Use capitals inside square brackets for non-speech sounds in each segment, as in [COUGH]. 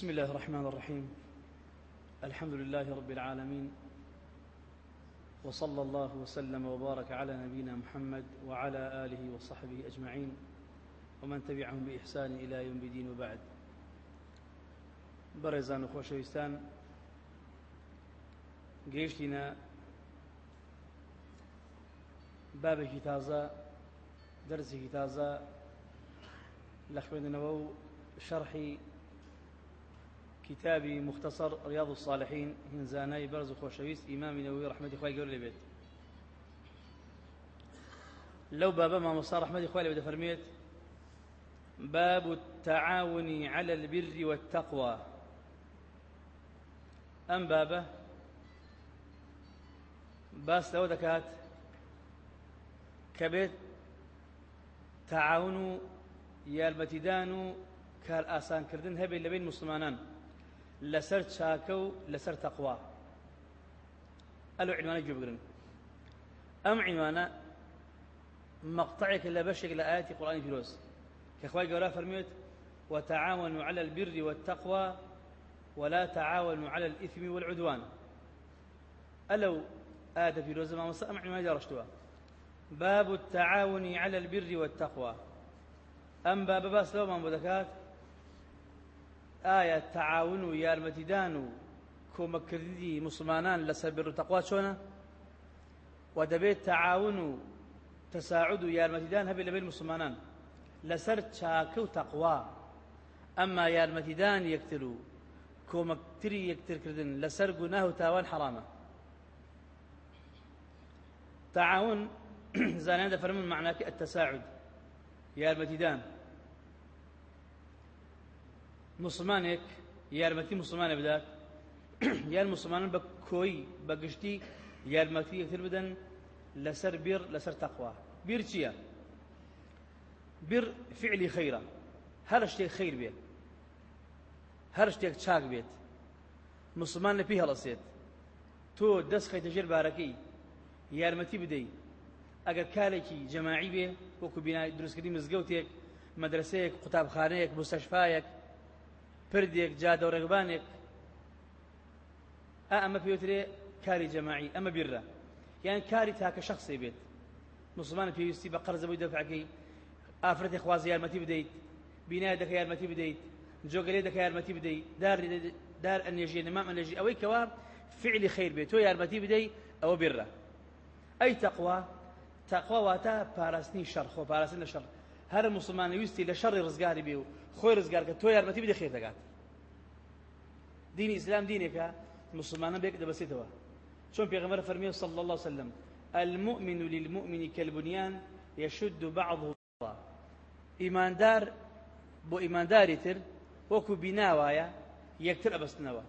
بسم الله الرحمن الرحيم. الحمد لله رب العالمين. وصلى الله وسلم وبارك على نبينا محمد وعلى آله وصحبه أجمعين. ومن تبعهم بإحسان إلى يوم الدين وبعد. بەڕێزان و خۆشەویستان گەیشتینە بابێکی تازە دەرسێکی تازە لە خوێندنەوە و شەرحی کتابی مختصر رياض الصالحين هنزاناي برز خوشويست إمام نووي رحمة إخوائي قول لبيت لو بابا ما مصار رحمة إخوائي لبيت فرميت باب التعاون على البر والتقوى. ئەم بابە باس لەوە دەکات کە بێت تەعاون و یارمەتیدان و کار لەبین مسلمانان. لەسەر چاکە و لەسەر تەقوا ئەلو گوێ بگرن ئەم عنوانە مقطعێک لە بەشێک لە ئاەتی پیرۆز کە خوای گەورە وتعاونوا على البر والتقوى ولا تعاونوا على الإثم والعدوان. ألو آت في روز ما مصأمع ما جرشتها باب التعاون على البر والتقوى. أم باب باس لو من بدكات ئایا تەعاون و یارمەتیدان و کۆمەکردی مسلمانان لەسەر بر و تەقوا چۆنە؟ و دەبێت تەعاون و تەساعود و یارمەتیدان هەبێت لەبێت مسلمانان لەسەر چاکە و تەقوا. ئەمما یارمەتیدان یەکتر و کۆمەکتری یەکترکردن لەسەر گوناه و تاوان حرامە. تەعاون [COUGHS] زانیان دەفەرمن معناکە ئەتەساعود یارمەتیدان. مسلمانێک یارمەتی مسلمانە بدات. [CLEARS THROAT] یان مسلمانان بە کۆی بە گشتی یارمەتی یەکتر بدەن لەسەر بیر لەسەر تەقوا. بیر چییە؟ بیر فعلی خەیرە. هەر شتێک خەیر بێت. هەر شتێک چاک بێت. مسلمان لە پێی هەڵەسێت. تۆ دەست خەیتە ژێر بارەکەی یارمەتی بدەیت ئەگەر کارێکی جەماعی بێ وەکو بینای دروستکردی مزگەوتێک مەدرسەیەک قوتابخانەیەک مستەشفایەک پردێک جادەڕێگبانێک ئا ئەمە پێوترێ کاری جەماعی ئەمە بیرە یان کاری تاکە شخصی بێت مسلمان پێویستی بە قەرزەبووی دەفعەکەی ئافرەتی خوازی یارمەتی بدەیت بینای دەکە یارمەتی بدەیت جۆگەلێ دەکە یارمەتی بدەیت دار دار ئەنێژێ نەمام ئەنێژی ئەوەی کەوا فعلی خیر بێت تۆ یارمەتی بدەیت ئەوە بیرە ئەی تەقوا تەقوا واتە پاراستنی شەڕ خۆ پاراستن لە شەڕ هەر مسلمانی ویستی لە شەڕی ڕزگاری بێ و خۆی ڕزگارکە تۆ یارمەتی بدە خێر دەگات دینی ئیسلام دینێکە مسلمانە بێک دەبەسێتەوە چۆن پێغەمبەر فەرمیێ صلى الله وسلم؟ المؤمن للمؤمن كالبنيان يشد بعضه بعضا. ئیماندار بۆ ئیمانداری تر وەکو بیناوایە یەکتر ئەبستنەوە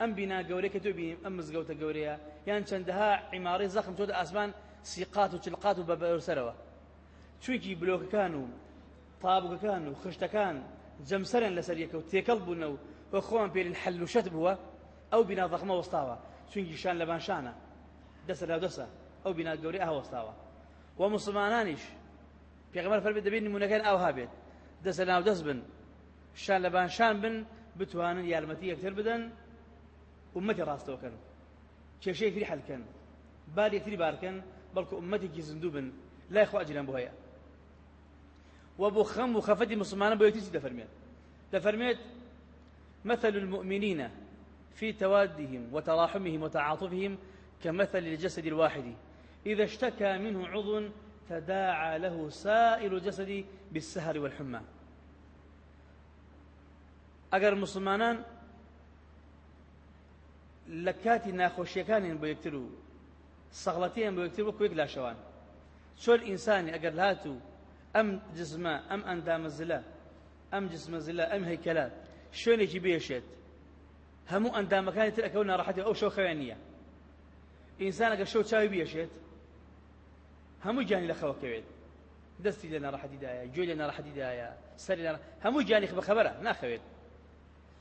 ئەم بینا گەورەی کە تۆ بینیم ئەم مزگەوتە گەورەیە یان چەندەها عیماری زەخم تۆ ئاسمان سیقات و چلقات و بەبەرسەرەوە چوویکی بلۆکەکان تابووکەکان و خشتەکان جەمسەرن لەسەر یەکە و تێکەڵ بوون و بە خۆم پێ حل و شەت بووە ئەو بینا زەخمە وەستاوە چونکی شان لە بانشانە دەسە لاو دەسە ئەو بینا گەورەی ئاوەستاوە و مسلمانانیش پێغەمبەر فەرمی دەبێت نمونونەکان ئاوها بێت دەسە ناو دەست بن. شان لە بانشان بن بتوانن یارمەتی یەکتر بدەن ومەتی ڕاستەوەکەن کێشەیەکتری حەلکەن بار یەکتری بارکەن بەڵکو ئومەتێکی زیندوو بن. لای خوا ئەجران بۆ هەیە. و بۆ خەم و خەفەتی مسلمانە بۆ یەکتری دەفەرمێت دەفەرمێت مثل المؤمنين في توادهم وتراحمهم وتعاطفهم كمثل الجسد الواحد. إذا اشتكى منه عضو تداعى له سائر الجسد بالسهر والحمى. ئەگەر مسلمانان لە کاتی ناخۆشیەکانیان بۆ یەکتر و سەغڵەتیان بۆ یەکتر وەکو یەک لاشەوان ئەم جزمە ئەم ئەندامە زلە ئەم جسمەزلە ئەم هەیکەلە شوێنێکی بێشێت هەموو ئەندامەکانی تر ئەەکەون ناڕەحەتی ئەو شەو خەوێن نییە ئینسان ئەگەر شەو چاوی بێشێت هەموو گیانی لە خەوەکەوێت دەستی لە ناڕەحەتیدایە گوێ لە ناڕەحەتیدایە سەری هەموو گیانی بە خەبەرە ناخەوێت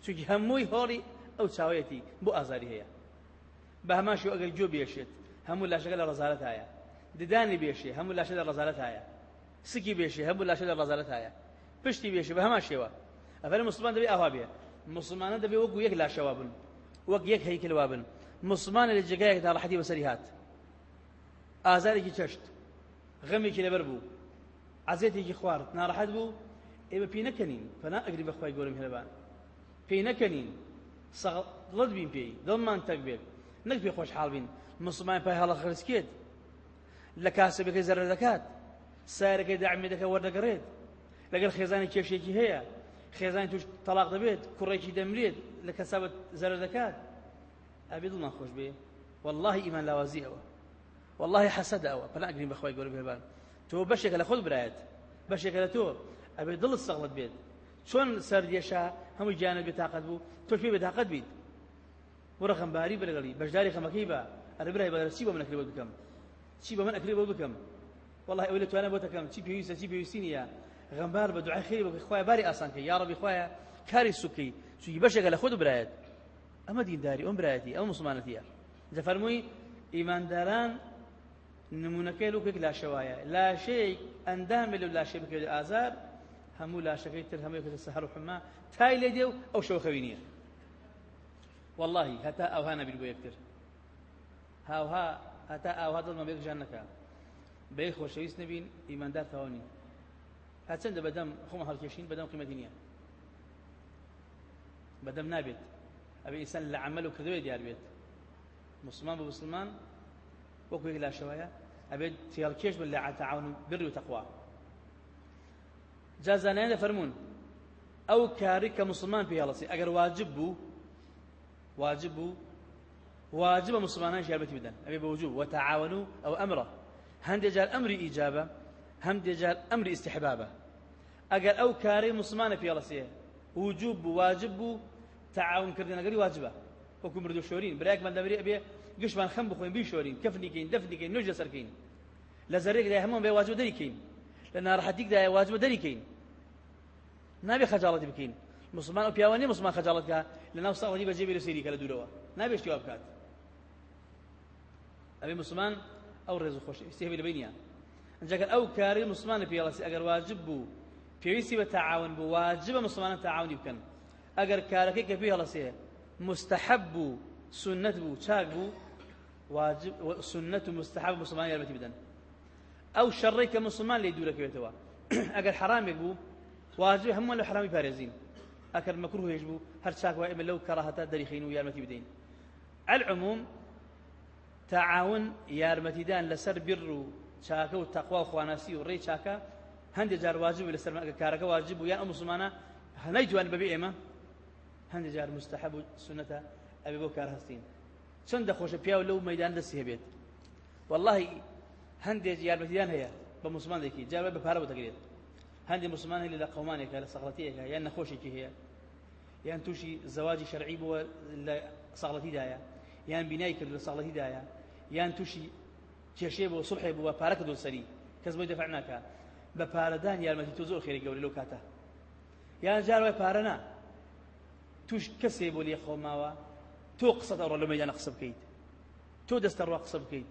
چونکی هەمووی هۆڵی ئەو چاوەتی بۆ ئازاری هەیە بە هەماشی ئەگەر گوێ بێشێت هەموو لاشەکە لە ڕزارەت هەیە ددانی بێشێ هەموو لاشە لە ڕزارەت هەیە سکی بێشێ هەموو لاشە لە ڕزارەت هەیە پشتی بێشێ بە هەما شێوە. ئەفەر مسلمان دەبێ ئاوا بێ. مسلمانە دەبێ وەکو یەک لاشەوا بن. وەک یەک هەیکلوا بن. لە جێگایەک تا ڕەحەتی بەسەری هات. ئازارێکی چەشت. غەمێکی لەبەر بوو. عزێتێکی خوارد. ناڕەحەت بوو. ئێمە پێی نەکەنین. فەنا ئەگری بەخوای گەورم هێلبان پێی نەکەنین. سەغڵت بین پێی. دڵمان تەک بێت. نەک پێ خۆشحاڵ بین. مسلمان پای هەڵە خرسکێت لە کاسبەکەی زەرە دەکات. سارەکەی داعمی دەکە وەردەگەڕێت. لەگەر خێزانی کێشێکی هەیە خێزانی توش تەلاق دەبێت کوڕێکی دەمرێت لە کەسابەت زەرە دەکات. ئەبێ دڵمان خۆش بێ. والله ئیمان لاوازی ئەوە والله حەسەد ئەوە پەنا ئەگرین بەخوای گەورە بێبان. تۆ بەشێکە لە خۆت برایەت. بەشێکە لە تۆ. ئەبێ دڵت سەغڵت بێت. چۆن سەردێشە هەموو گیانە بێتاقەت بوو تۆ پێ بێتاقەت بیت وەرە خەمباری بەرگەڵی. بەشداری خەمەکەی بە ئەرە برای بەدەر چی بۆ من ئەکری بۆ بکەم؟ چی بە من ئەکری بۆ بکەم؟ والله ئەوە لە توانە بۆ دەکەم چی پێویستە چی پێویستی نییە غەمبار بە دوعای خێری بە خوای باری ئاسانکە یا ڕەبی خوایە کاری سوکەی چونکی بەشێکە لە خۆت برایەت ئەمە دینداری ئەم برایەتی ئەو مسلمانەتیە دەفەرمووی ئیمانداران نمونونەکەی لوکێک لاشەوایە لاشەیەک ئەندامێ لەو لاشێ بکەوێت ئازار هەموو لاشەکەی تر هەمووی سەهر و حما تای لێ دێ و ئەو شەوخەوی نییە والله هەتا ئەوها هاوها هەتا ئاوا دڵمە بێک ژان بەیە خۆشەویست نبین ئیماندار تەواونی هەچەندە بەدەم خۆمە هەڵکێشین بەدەم قیمەتی نییە بەدەم نابێت ئەبێ ئیسان لە عمل و کردوێ دیار بێت مسلمان بە مسلمان وەکو یەک لاشەوەیە ئەبێت تێڵکێش بن لە عتەعاون و بر و تەقوا جا زانایان دەفەرمونون ئەو کاری کە مسلمان پێڵەسی ئەگەر واجب بوو واجب بوو واجب مسلمانان یارمەتی بدەن ئەبێ بەوجوب وتعاونوا ئەو ئەمرە هەندێک جار ئەمری ئیجابە هەندێک جار ئەمری استحبابە. ئەگەر ئەو کارەی مسلمانە پێڵەسێ وجوب بوو واجب بوو تعاون کردنەگەری واجبە. وەکو مردو شۆرین برایەکمان دەبێت ئەبێ گشتمان خەم بخۆین بیشۆرین کەفنیکەین دەفنیکەین نوێژ لەسەرکەین لە زەرێکدا هەموو بێ واجب دەریکەین. لە ناڕەحەتیکدا واجب دەریکەین. نابێ خەجاڵەتی بکەین. مسلمان ئەو پیاوە نیە مسلمان خەجاڵەتکە لە ناو ساڵی بەجێ بێ سێری کە لە دوورەوە. نابێشتی وا بکات. ئەبێ مسلمان ئەو ڕێز و خۆش استێبی لەبەی نییە ئەنجەکە ئەو کاری مسلمانە پێڵەسی ئەگەر واجب بوو پێویستی بە تعاون بوو واجبە مسلمانە تعاونی بکەن ئەگەر کارەکەی کە پێ هەڵەسێ مستحب بوو سنت بوو بوو واجب سنت و مستحب مسلمان یارمەتی بدەن ئەو شەڕێک مسلمان لێ دوورەکەوێتەوە ئەگەر [CLEARS THROAT] حرامێک بوو واجب هەموو لە حرامی پارێزین ئەکەر مەکروه هێش بوو هەر چاک وای ئێمە لەو کەڕاهەتە دەریخین و یارمەتی العموم تعاون یارمەتیدان لەسەر بر و چاکە و تەقوا و خواناسی و ڕێی چاکە هەندێک جار واجب لەسەر کارەکە واجب بوو یان ئەو مسلمانە جوان بەبێ ئێمە هەندێک جار مستحب و سنەتە ئەبێ بۆ کار هەستین چەندە خۆشە پیا و لەو مەدان دەستی هەبێت والله هەندێک یارمەتیدان هەیە بە جار بە پارە دەگرێت هەندێک مسلمان هەیە لە قەومانێکە لە سەغڵەتیەکە یان نەخۆشێکی هەیە یان تووشی زەواجی شەرعی بووە لە ساڵەتیدایە یان بینای کرد لە ساڵەتیدایە یان تووشی کێشێ بۆ سڵحێ بووە پارەکە دۆ سەری کەس بۆی دەفع ناکە بە پارەدان یارمەتی تۆ زۆر خێری گەوری لەو کاتە. یان جار وای پارە نا. توش کەسێ بۆ لێ خۆماوە تۆ قسەت ئەوڕە لە مەیدانە قسە بکەیت. تۆ دەستە ڕوا قسە بکەیت.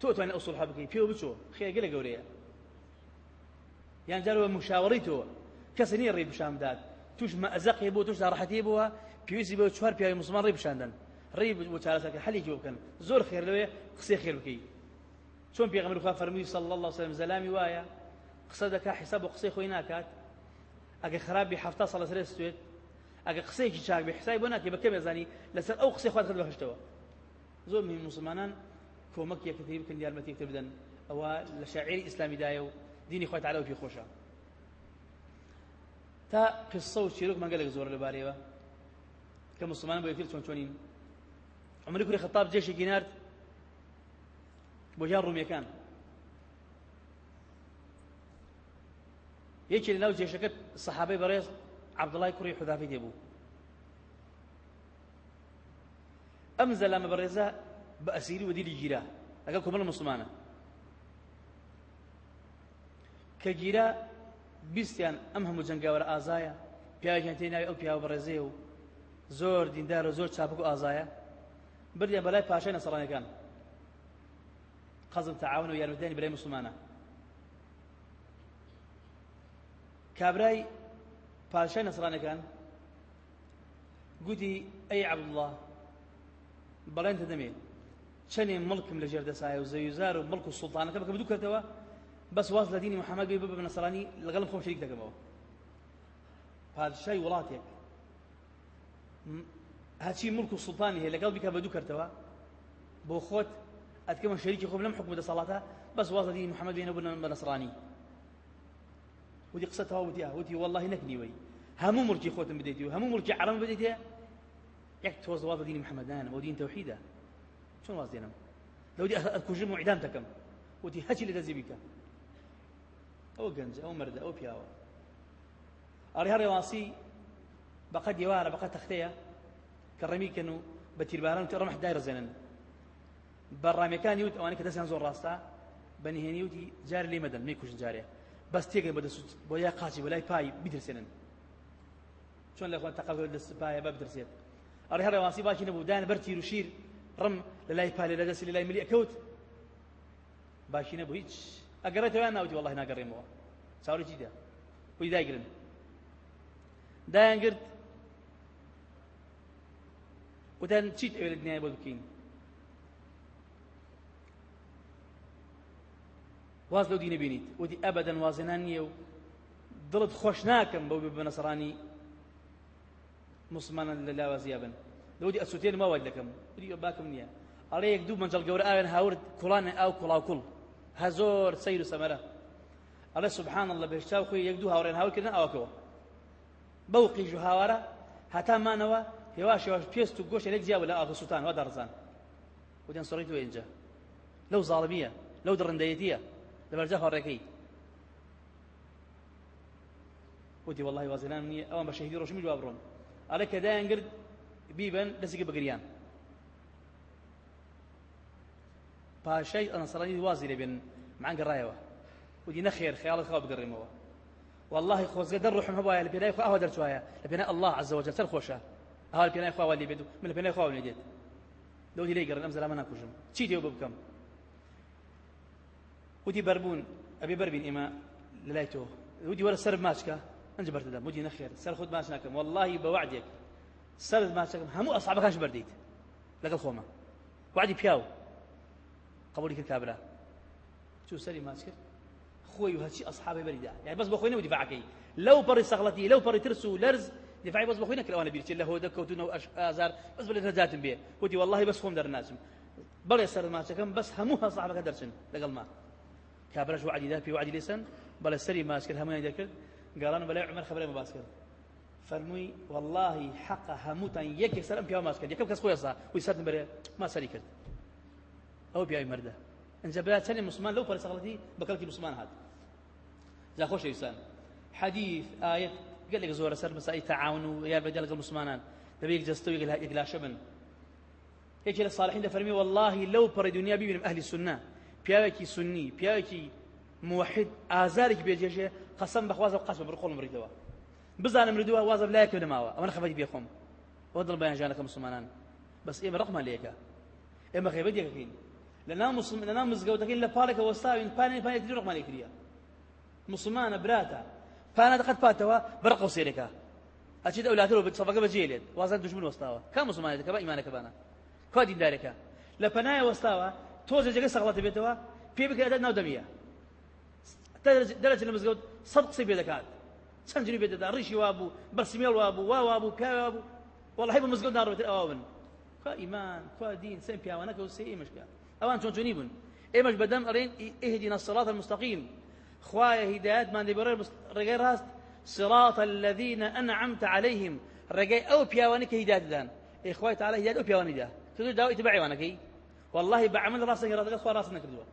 تۆ توانێت ئەو سڵحە بکەیت. پێوە بچۆ خێگە لە گەورەیە. یان جارەوە مشاوەڕی تۆ کەس نییە ڕێ بشام داد توش مەزەقی بۆ توش داڕەحەتی بووە پێویستی بۆ چوار پیاوی مسلمان ڕێ بشاندن. ڕێ بۆ چارەسەکە حەلیکی بکەن زۆر خێر لەوێ قسەی خێر بکەیت چۆن پێغەمبەر خوا فەرمووی صلی الله وسلم وایە قسە دەکا حساب بۆ قسەی خۆی ناکات ئەگە خراپی هەفتا ساڵ لەسەر ستوێت ئەگە قسەیەکی چاک بێ حسابی بۆ ناکێ بەکەم ێزانی لەسەر ئەو قسەی خوات بەهشتەوە زۆر مهم مسلمانان کۆمەک یەکتری بکەن یارمەتی یەکتر بدەن ئەوە لە شاعری ئیسلامیدایە و دینی خۆی تعالی پێ خۆشە تا قصە و چیرۆک مەگەلێک زۆر لەبارەوە کە مسلمان بۆ چۆن چۆنین عمری کوری خەتاب جێشێکی نارد بۆ ژیان ڕوومیەکان یەکی لە ناو جێشەکەت سەحابەی بەڕێز عەبدوڵای کوڕی حودافی دێبوو ئەم زەلامە بەڕێزە بە ئەسیری و دیلی گیرا لەگەڵ کۆمەڵ مسلمانە کە گیرا بیستیان ئەم هەموو جەنگاوەرە ئازایە پیاژیان تێ ناوی ئەو پیاوە بەڕێزەیە و زۆر دیندارە زۆر چاپک و ئازایە بردیان بەلای پاشای نەسەڵانەکان قەزم تەعاون و یارمەتیانی بەلای مسلمانە کابرای پاشای نەسەڵانەکان گوتی ئەی عەبدوڵڵاه بەڵێن دەمێ چەندێ مڵکم لە ژێردەسایە و زەویزار و مڵک و سوڵتانەکە بکە بدوو کردەوە بەس واز لە دینی محەممەد بێ ببە نەسەڵانی لەگەڵم خۆم شەریک دەکەمەوە پادشای وڵاتێک هەچی ملک و سوڵتانی هەیە لەگەڵ بیکە بە دوو کردەوە بۆ خۆت ئەتکەمە شەریکی خۆم لەم حکومە دەسەڵاتە بەس واز لە دینی محەممەد بێنە بن نەسڕانی ودی قسە تەوا وتیا وتی والله نەکنیوەی هەموو ملکی خۆتم بدەیت و هەموو ملکی عرەم بدەیتێ یەک تۆز واز لە دینی محەممەدانە بۆ دین تەوحیدە چۆن واز دێنم لەودی ئەکوژم و عیدام دەکەم وتی هەچی لە دەزی بیکە ئەو گەنج ئەو مەردە ئەو پیاوە ئەڕێ هەڕێواسی بەقە دیوارە بەقە تەختەیە کە ڕەمیکەن و بە تیرباران و ڕەمح دایڕزێنن بەڕامەکانی وت ئەوانە کە دەستیان زۆر ڕاستە بەنهێنی وتی جار لێ مەدەن می کوژن جارێ بەس تێگەن بە دەسوت بۆ یا قاچی بەلای پای بیدرسێنن چۆن لە خۆن تەقەڵ دەست پایە بە بدرسێت ئەڕێ هەڕێواسی باکی نەبوو دان بەر تیر و شیر ڕم لە لای پای لە دەستی لە لای ملی ئەکەوت باشی نەبوو هیچ ئەگەڕێتەوە ناوتی وڵی ناگەڕێمەوە دایان ئەوێ لە دنیای بۆ بکەین واز لەو دینە بینیت وتی ئەبەدەن وازێنان نییە و دڵت خۆش ناکەم بەو بە نەسەڕانی مسلمانان لە لاوازیا بن لەودی ئەسووتێن ماوای دەکەم وتی باکەم نییە ئەڵێ یەک دوو مەنجەڵ گەورە ئاوێن هاورد کوڵانە ئاو کوڵاوکوڵ هەزۆر سەیر و سەمەرە ئەڵێ سبحان الله بهشتا و خۆی یەک دوو هاوڕێن هاوکردن ئەوەکەوە بەو قیژ و هاوارە هەتامانەوە هێواش هێواش پێست و گۆشت لێک جیاوە لە ئاغ سووتان وا دەڕزان وتیان سۆڕی دوێ اینجا لەو زاڵمیە لەو دڕندەیەتیە لەبەرجا هەڕێکەی وتی والله وازنان نییە ئەوان بە شەهیدی ڕۆژمی جواب بڕۆن ئەڵێ کە دایان گرت بیبن دەستێکی بەگریان پاشای ئەنسەڵانی وازی لێبێن مانگەڕایەوە ودي نخير خيال خاب قريموا والله خوز قدر روحهم هوايا لبناء خو أهدر شوية لبناء الله عز وجل سر خوشة أهل بناء خو واللي بدو من بناء خو ولديت لو دي ليقرن أمزل ما ناكوجم تشي ديو بكم ودي بربون أبي بربين إما للايتو ودي ورا سرب ماشكا انجبرت دم ودي نخير سر خد ماشناكم والله بوعدك سرب ماشكم همو أصحابك كانش برديت لقى خوما وعدي بياو قبولك الكابرة شو سري ماسكر خۆی و هەچی ئەسحابی بەریدا. یعنی بەس بەخۆی نەوە دیفاعەکەی لەو پەڕی سەغڵەتی لەو پەڕی ترس و لەرز دفاعی بەس بەخۆی نەکردەوە بیرچێت لە هۆ دەکەوتونەوە ئازار بەس بڵێ نەجاتم بێ وتی والله بەس خۆم دەرناچم بەڵێ سەرماچەکەم بەس هەموو هەسحابەکە دەرچن لەگەڵ ما. کابرەش وعدیدا پێی وعدی لێسن بەڵێ سەری ماچ کرد هەمووی دەکرد گەڕان بەلای عمر خبرێ باس فەرمووی والله حەقە هەمووتان یەکێک سەر ئەم پیاوە ماچ کرد یەکەم کەس خۆی ئێستا وی سەرتم بەرێ ما سەری کرد ئەو پیاوی مەردە ئەنجە بەلا چەندی مسلمان پەرە سەغڵەتی بەکەڵکی مسلمان هات جا خۆش ویسان حەدیث ئاەت گەلێک زۆرە سەر مەسایی تەعاون و یار بەدە لەگەڵ مسلمانان دەبێ یەک جەستە و یەک لاشە بن یەکی لە صالحین دەفەرمی والله لەو پەڕی دنیا ببینم ئەهلی سنە پیاوێکی سنی پیاوێکی موحد ئازارێکی بێجێژێ قەسەم بەخوازە و قەسم بڕخۆڵ مڕیتەوە بزانم مردووە وازە لایەکە نەماوە ئەمە خەبەتی بێخۆم ئەوە دڵ بەیانژانەکە مسلمانان بەس ئێمە ڕقمان لەیەکە ئێمە خێبەت یەکەکەین لە ناو مسلم لە ناو مزگەوتەکەین لە پاڵێکە وەستاوین پانێ پانێک ڕقمان لێکریە مسلمانە براتە پانە دەقەت پاتەوە بەرق و سێرێکە ئەچیت ئەولاتەوە بە سەفەکە بەجێلێت وازان دژمن وەستاوە کا مسلمانێتەکە بە ئیمانەکە بانە کا دیندارێکە لە پەنایە وەستاوە تۆزە جێگە سەغڵاتە بێتەوە پێ بکرێتە ناو دەمیە دەرەچ لە مزگەوت سەد قسەی پێ دەکات چەند جنی پێ دەدا ڕیشی وابوو بەرسیمێڵ وابوو وا پیاوی وابوو والله بە مزگەوت ناڕێتر ئەوە بن کا ئیمان کا دین سێم پیاوانەکە و سێ ئێمەشکە ئەوان چۆن چۆنی بوون ئێمەش بەدەم ئەڕێن ئهدینا الصراط المستقيم. خوايا هدايات ما دبر رجاي راست صراط الذين أنعمت عليهم. رجاي أو بيوانك هدايات دان. إخوة تعالى هدايات أو بيوانك دا تدو داو اتباعي وأنا كي والله بعمل راسك راسك خوا راسنا كردوا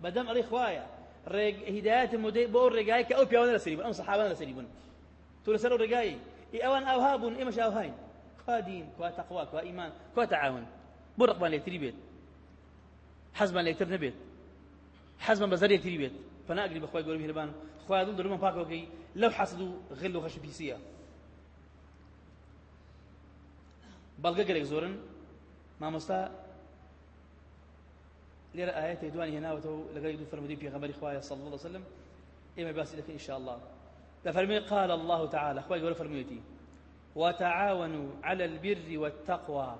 بدم علي خوايا. ڕێگ هیدایەتم ودەی بۆ ئەو ڕێگای کە ئەو پیاوانە لەسەری بوون ئەم سەحابانە لەسەری بوون تۆ لەسەر ئەو ڕێگایی ئی ئەوان ئاوها بوون ئێمەش ئاوهاین کوا دین کوا تەقوا کوا ئیمان کوا تەعاون بۆ ڕقمان لێکتری پەناگری بەخوای گەورە میهرەبان خوا دڵ دەرومان پاکەوەکەی لەو حەسد و غل و خەش پیسیە بەڵگە گەلێک زۆرن مامۆستا لێرە ئاەتی دوانی هێناوەتەوە لەگەڵی دوو فەرمودی پێغەمبەری خوایە صلی الله عليه وسلم. ئێمە باسی دەکەین إن شاء الله. لفرمي قال الله تعالى. أخوي قولوا فرميتي وتعاونوا على البر والتقوى.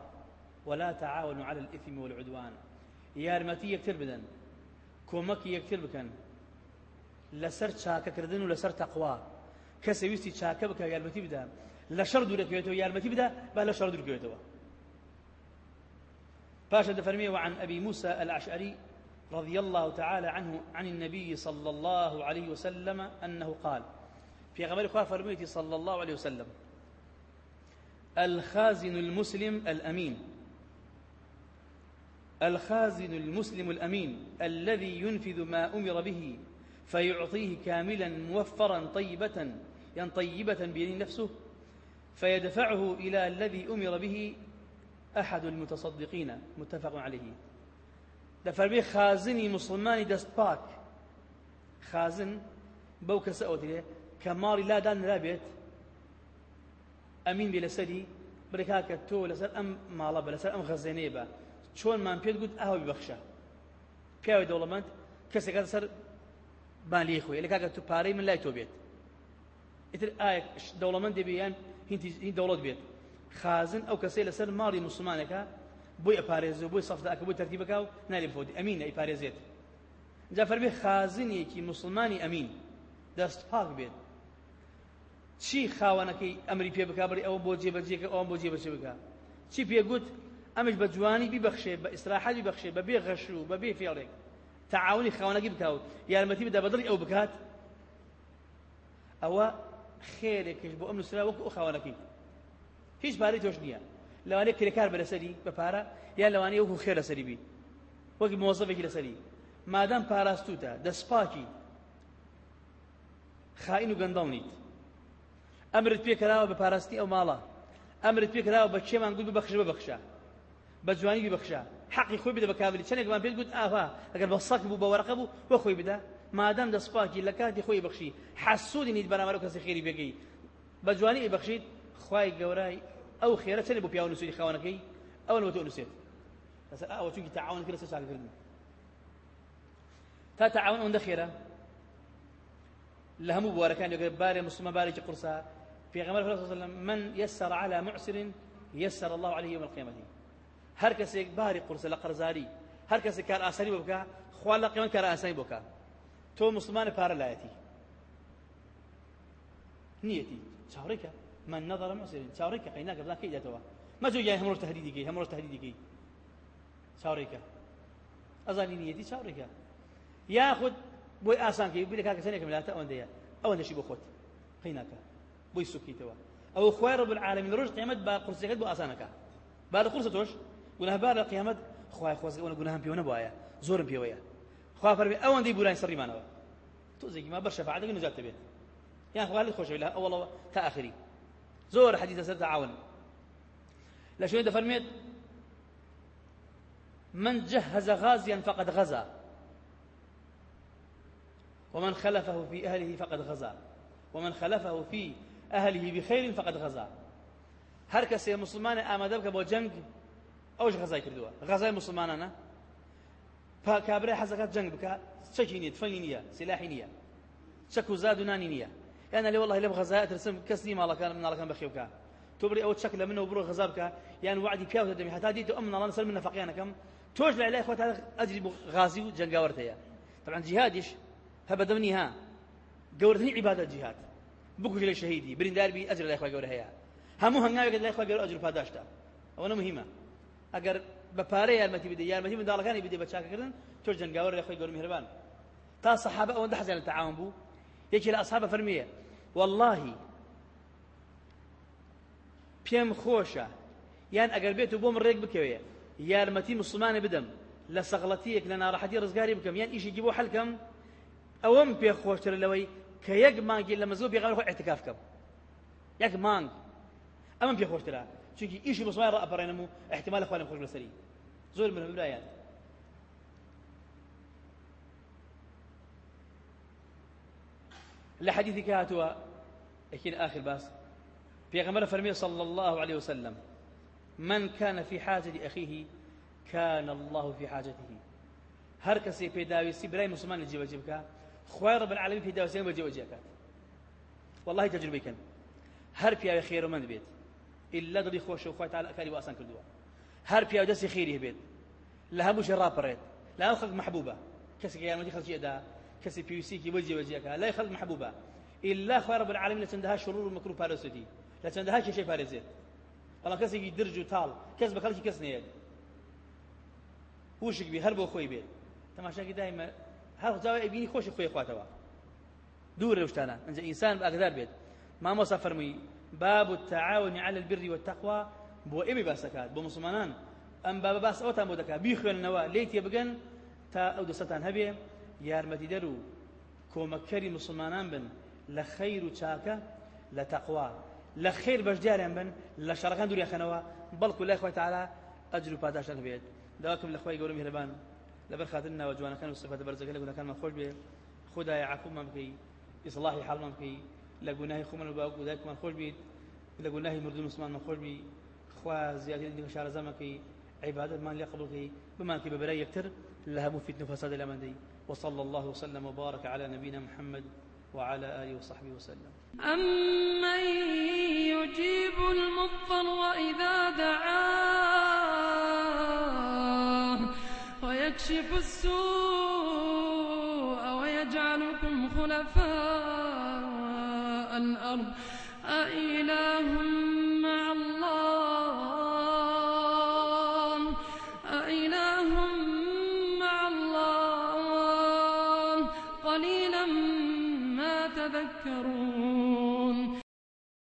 ولا تعاونوا على الإثم والعدوان. يارمتي يكتر بدن. كومك يكتر بكن. لسر شاكا كردن ولسر تقوى كسويستي شاكا بك يارمتي بدا لشر دورك يوتو يارمتي بدا بل لشر دورك يوتو باشا دفرمي وعن أبي موسى الأشعري رضي الله تعالى عنه عن النبي صلى الله عليه وسلم أنه قال. في غمر خواه فرميتي صلى الله عليه وسلم. الخازن المسلم الأمين الخازن المسلم الأمين الذي ينفذ ما أمر به فيعطيه كاملا موفرا طيبة يعني طيبة بين نفسه فيدفعه إلى الذي أمر به أحد المتصدقين متفق عليه. دفرمي خازني مسلماني دست باك خازن بوك سأوتي كماري لا دان رابط ئەمین بێ لەسەری برێکاکە تۆ لەسەر ئەم ماڵە بە لەسەر ئەم خەزێنەیە بە. چۆنمان پێت گوت ئاوی بەخشە. بانلی خۆی لە کاکە تو پارەی من لای تۆ بێت. ئیتر ئایا دەوڵەمەند دەبێ یان هین دەوڵەت بێت. خازن ئەو کەسەی لەسەر ماڵی مسلمانەکە بۆی ئەپارێزە بۆی سەفتەکە بۆی تەرتیبەکە و نالی بۆ ئەمینە ئیپارێزێت جا فەرمی خازنێکی مسلمانی ئەمین دەست پاک بێت. چی خاوەنەکەی ئەمری پێ بک بڕی ئەوە بۆ جێبەجێکە ئەوم بۆ جێبەجێ بکە؟ چی پێگوت؟ ئەمش بە جوانی بیبەخشێ بە ئیسراحەتی بەخشێ بە بێ غەش و بە بێ فێڵێک. تعاونی خاوەنەکەی بکاوت یارمەتی بدە بەدڵی ئەو بکات. ئەوە خێرێکش بۆ ئەم نووسرا وەکو ئەو خاوەنەکەی. هیچ پارەی تۆش نییە. لەوانەیە کرێکار بە لەسەری بە پارە یان لەوانەیە وەکو خێر لەسەری بی وەکی مۆزەفێکی لەسەری. مادام پاراستوتە دەسپاکی خائین و گەندەڵ نیت. ئەمرت پێکراوە بە پاراستی ئەو ماڵە. ئەمرت پێکراوە بە کێمان گوت ببەخش ببەخشە. بە جوانی ببەخشە. حەقی خۆی بدە بە کابلی چەندێکمان پێت گوت ئاها ئەگەر بە سەک بوو بە وەرەقە بوو بۆ خۆی بدە مادام دەسپاکی لە کاتی خۆی بەخشی حەسوودی نیت بەرامبەر کەسی خێری بێگەی بە جوانی ئەیبەخشیت خوای گەورای ئەو خێرە چەندێک بۆ پیاوە نووسری خاوەنەکەی ئەوە لەوە تۆ نووسێت لەسەر ئەوە چونکی تعاون کرد لەسەر تا تعاون ئەوەندە خێرە لە هەموو بوارەکان لەگەر بارێ مسلمان بارێکی قورسە غمر صلى الله عليه وسلم من يسر على معسر يسر الله عليه يوم القيامة. هر کەسێک باری قورسە لە قەرزاری هەر کەسێک کار ئاسانی بۆ بکە خوا لە قیمەت کار ئاسانی بۆکە تۆ مسلمانە پارە لایەتی نیەتی چاوڕێکە من نظر معسرین چاوڕێکە قەی ناکە بڵا کەی دێتەوە مەجۆ یای هەمڕۆ تهدیدیکەی هەمڕۆ تهدیدیکەی چاوڕێکە ئەزانی نیەتی چاوڕێکە یاخود بۆی ئاسانکەی بێ کاکە سەنێکم لاتە ئەوەندەیە ئەوەندەشی بۆ خۆت قەی ناکە بۆی سوکیتەوە ئەو خوای رب العالمین ڕۆژ قیامەت با قورسەکەت بۆ ئاسانەکە با لە قورسە تۆش گوناهبار لە قیامەت خوای خۆزگە ئەوە گوناهم پێوە نەبووایە زۆرم پێوەیە خوا فەرمی ئەوەندەی بورانی سەڕیمانەوە تۆزێکی ما بەر شەفاعەتەکە نجات دەبێت یان خوا لێت خۆشەوی لە ئەوڵەوە تا ئاخری زۆر حەدیثە سەر تعاون. لە شوێن دەفەرمێت من جهز غازيا فقد غزا. ومن خلفه في أهله فقد غزا. ومن خلفه في أهله بخير فقد غزا. هر کەسێ مسلمانە ئامادە بکە بۆ جەنگ ئەوش غەزای کردووە. غەزای مسلمانانە؟ کابرای حەزەکەت جەنگ بکە چەکی نیە فەنی نییە سلاحی نییە چەک و زاد و نانی نییە. یانە لێ وڵی لەم غەزای ترسم کەس نی ماڵەکان مناڵەکان بەخێوکە تۆ بڕی ئەو چەک لە منەوە بڕۆ غەزا بکە یان وعدی پیاوتە دەمی هەتا دیتە ئەم مناڵان سەر من نەفەقیانەکەم تۆش لای لای خۆت ئەجری بۆ غازی و جەنگاوەرتەیە. طبعا جیهادیش هەبە دەمنی ها. عیبادەت جیهاد. بکوژ لە شەهیدی بریندار بی ئەجر لای خۆی گەورە هەیە. هەموو هەنگاوێکت لای خۆی گەورە ئەجر پاداشتا. ئەوە مهمە ئەگەر بە پارە یارمەتی بدە یارمەتی منداڵەکانی بدە بە چاکەکردن تۆ جەنگاوەر لای خۆی گەورە میهرەبان تا سەحابە ئەوەندە حەزیان تەعاون بوو یەکی لە ئەصحابە فەرمیە واللهی پێم خۆشە یان ئەگەر بێت و بۆم ڕێک بکەوێ یارمەتی مسلمانە بدەم لە سەغڵەتیەک لە ناڕەحەتی ڕزگاری بکەم یان ئیشێکی بۆ حەلکەم ئەوەم پێخۆشتر لەوەی کە یەک مانگی لە پێغەمبەر خۆ اعتکاف بکەم یەک مانگ. ئەمەم پێخۆشترە چونکی ئیشی مسلمان ڕە ئەپەڕێنم و احتمال لە خوانم خۆش لەسەری زۆر من برایان لە حەدیثی کە هاتووە ئەکین آخر باس پێغەمبەر فەرمی صلى الله عليه وسلم من كان في حاجة أخيه كان الله في حاجته. هر کەسێ پێداویستی برای مسلمان لە جێوەجێ بکە خوای ڕب العالمین پێداویستیان بە جێوەجێ کات والله تەجربەی کەن هەر پیاوی خێرەمەند بێت إلا دڵی خۆش و خوای تعالی ئەکاری بۆ ئاسان کردووە هەر پیاوی دەستی خێری هەبێت لە هەمووشی ڕاپەڕێت لە هەموو خەڵک محبوبە کەسێک یارمەتی خەڵکی ئەدا کەسی پێویستێکی بۆ جێوەجێەکە لای خەڵک محبوبە خوای ڕب العالمین لە چەندەها شڕور و مەکروه پارێزێتی لە چەندەها کێشەی پارێزێت بەڵام کەسێکی درج و تاڵ کەس بە خەڵکی کەس نەیەک وشک بی هەر بۆ خۆی بێت تەماشاکی دایمە هەر جاوە ئەبینی خۆشی خۆی خواتەوە دوور لەشتانە ئەنج ئینسان ئاگدار بێت مامۆسا فەرمووی باب التعاون على البر والتقوى. بۆ ئێمە باسەکات بۆ مسلمانان. ئەم بابە باس ئەوتان بۆ دەکات بیخوێننەوە لێی تێ بگەن تا ئەو دەستتان هەبێ یارمەتی دەر و کۆمەکەری مسلمانان بن لە تەقوا لە خێر بەشداریان بن لە شەڕەکان دووریخەنەوە بەڵکو لای خۆی تعالا ئەجر و پاداشتان بێت داواکەم لە خۆی گەورە میهرەبان لەبەر خاتر ناوە جوانەکان و سفەتە بەرزەکە لە گوناکانمان خۆش بێ خدای عفومان بکەی ئیصلاحی حاڵمان بکەی لە گوناهی خۆمان و باوکو دایکمان خۆش بیت لە گوناهی مردون مسلمانمان خۆش بی خوا زیاتر دیگە شارەزامەکەی عبادتمان لێ قبولکەی بمانکەی بە بەرای یەکتر لە هەموو فتنە و فەساد لەمەندەی وصلى الله وسلم وبارك على نبينا محمد وعلى آله وصحبه وسلم. أمن يجيب المضطر إذا دعاه ويكشف السوء ويجعلكم خلفاء. الأرض أإله